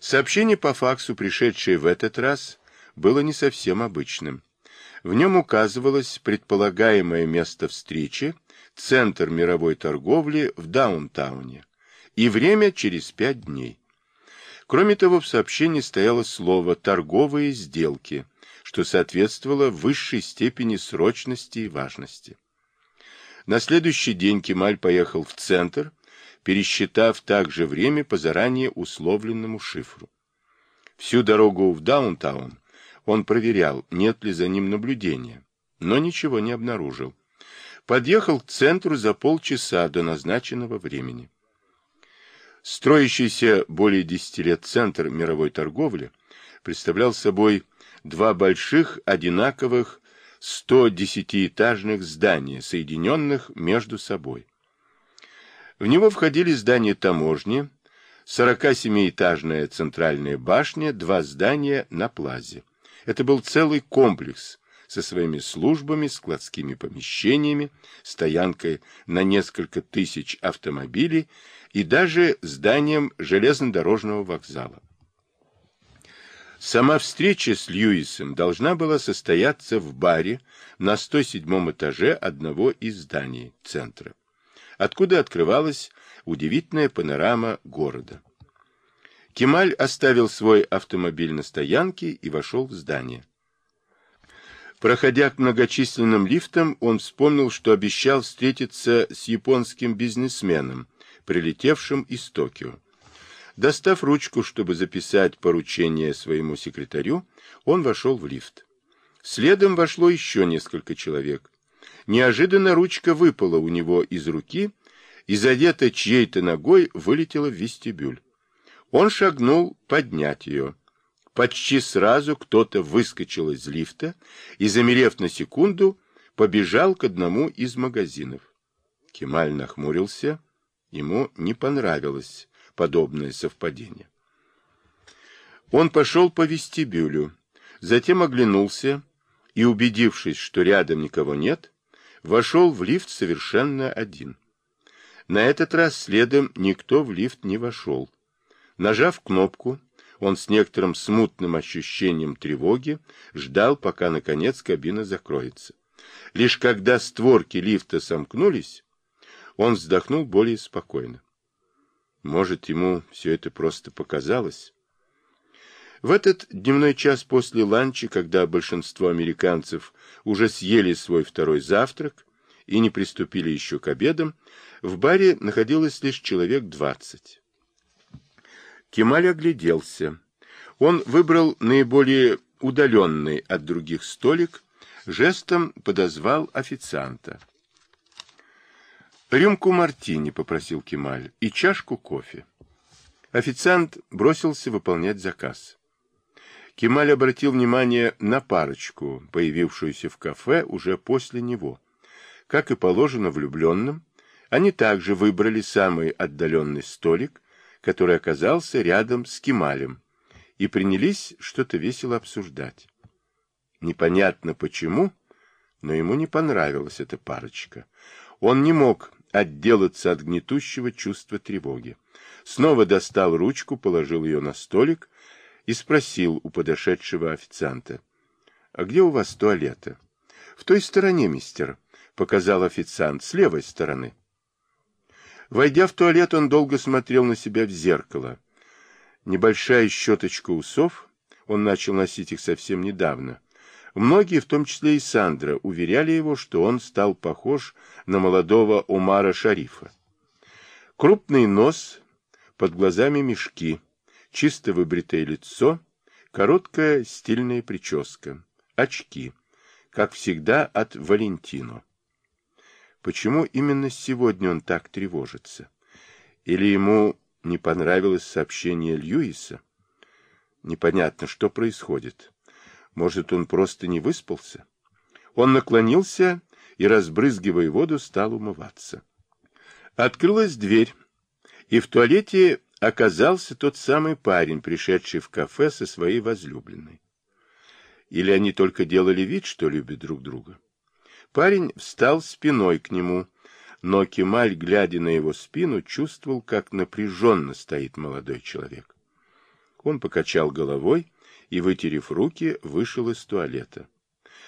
Сообщение по факсу, пришедшее в этот раз, было не совсем обычным. В нем указывалось предполагаемое место встречи, центр мировой торговли в Даунтауне, и время через пять дней. Кроме того, в сообщении стояло слово «торговые сделки», что соответствовало высшей степени срочности и важности. На следующий день Кемаль поехал в центр, пересчитав также время по заранее условленному шифру. Всю дорогу в Даунтаун он проверял, нет ли за ним наблюдения, но ничего не обнаружил. Подъехал к центру за полчаса до назначенного времени. Строящийся более десяти лет центр мировой торговли представлял собой два больших одинаковых 110-этажных здания, соединенных между собой. В него входили здания таможни, 47-этажная центральная башня, два здания на плазе. Это был целый комплекс со своими службами, складскими помещениями, стоянкой на несколько тысяч автомобилей и даже зданием железнодорожного вокзала. Сама встреча с Льюисом должна была состояться в баре на 107 этаже одного из зданий центра, откуда открывалась удивительная панорама города. Кемаль оставил свой автомобиль на стоянке и вошел в здание. Проходя к многочисленным лифтам, он вспомнил, что обещал встретиться с японским бизнесменом, прилетевшим из Токио. Достав ручку, чтобы записать поручение своему секретарю, он вошел в лифт. Следом вошло еще несколько человек. Неожиданно ручка выпала у него из руки и, задета чьей-то ногой, вылетела в вестибюль. Он шагнул поднять ее. Почти сразу кто-то выскочил из лифта и, замерев на секунду, побежал к одному из магазинов. Кемаль нахмурился. Ему не понравилось подобное совпадение. Он пошел по вестибюлю, затем оглянулся и, убедившись, что рядом никого нет, вошел в лифт совершенно один. На этот раз следом никто в лифт не вошел. Нажав кнопку, он с некоторым смутным ощущением тревоги ждал, пока, наконец, кабина закроется. Лишь когда створки лифта сомкнулись, он вздохнул более спокойно. Может, ему все это просто показалось? В этот дневной час после ланча, когда большинство американцев уже съели свой второй завтрак и не приступили еще к обедам, в баре находилось лишь человек двадцать. Кемаль огляделся. Он выбрал наиболее удаленный от других столик, жестом подозвал официанта. «Рюмку мартини», — попросил Кемаль, — «и чашку кофе». Официант бросился выполнять заказ. Кемаль обратил внимание на парочку, появившуюся в кафе уже после него. Как и положено влюбленным, они также выбрали самый отдаленный столик, который оказался рядом с Кемалем, и принялись что-то весело обсуждать. Непонятно почему, но ему не понравилась эта парочка. Он не мог отделаться от гнетущего чувства тревоги. Снова достал ручку, положил ее на столик и спросил у подошедшего официанта. — А где у вас туалеты? — В той стороне, мистер, — показал официант, — с левой стороны. Войдя в туалет, он долго смотрел на себя в зеркало. Небольшая щеточка усов, он начал носить их совсем недавно, Многие, в том числе и Сандра, уверяли его, что он стал похож на молодого Умара Шарифа. Крупный нос, под глазами мешки, чисто выбритое лицо, короткая стильная прическа, очки, как всегда от Валентино. Почему именно сегодня он так тревожится? Или ему не понравилось сообщение Льюиса? Непонятно, что происходит. Может, он просто не выспался? Он наклонился и, разбрызгивая воду, стал умываться. Открылась дверь, и в туалете оказался тот самый парень, пришедший в кафе со своей возлюбленной. Или они только делали вид, что любят друг друга? Парень встал спиной к нему, но Кемаль, глядя на его спину, чувствовал, как напряженно стоит молодой человек. Он покачал головой и, вытерев руки, вышел из туалета.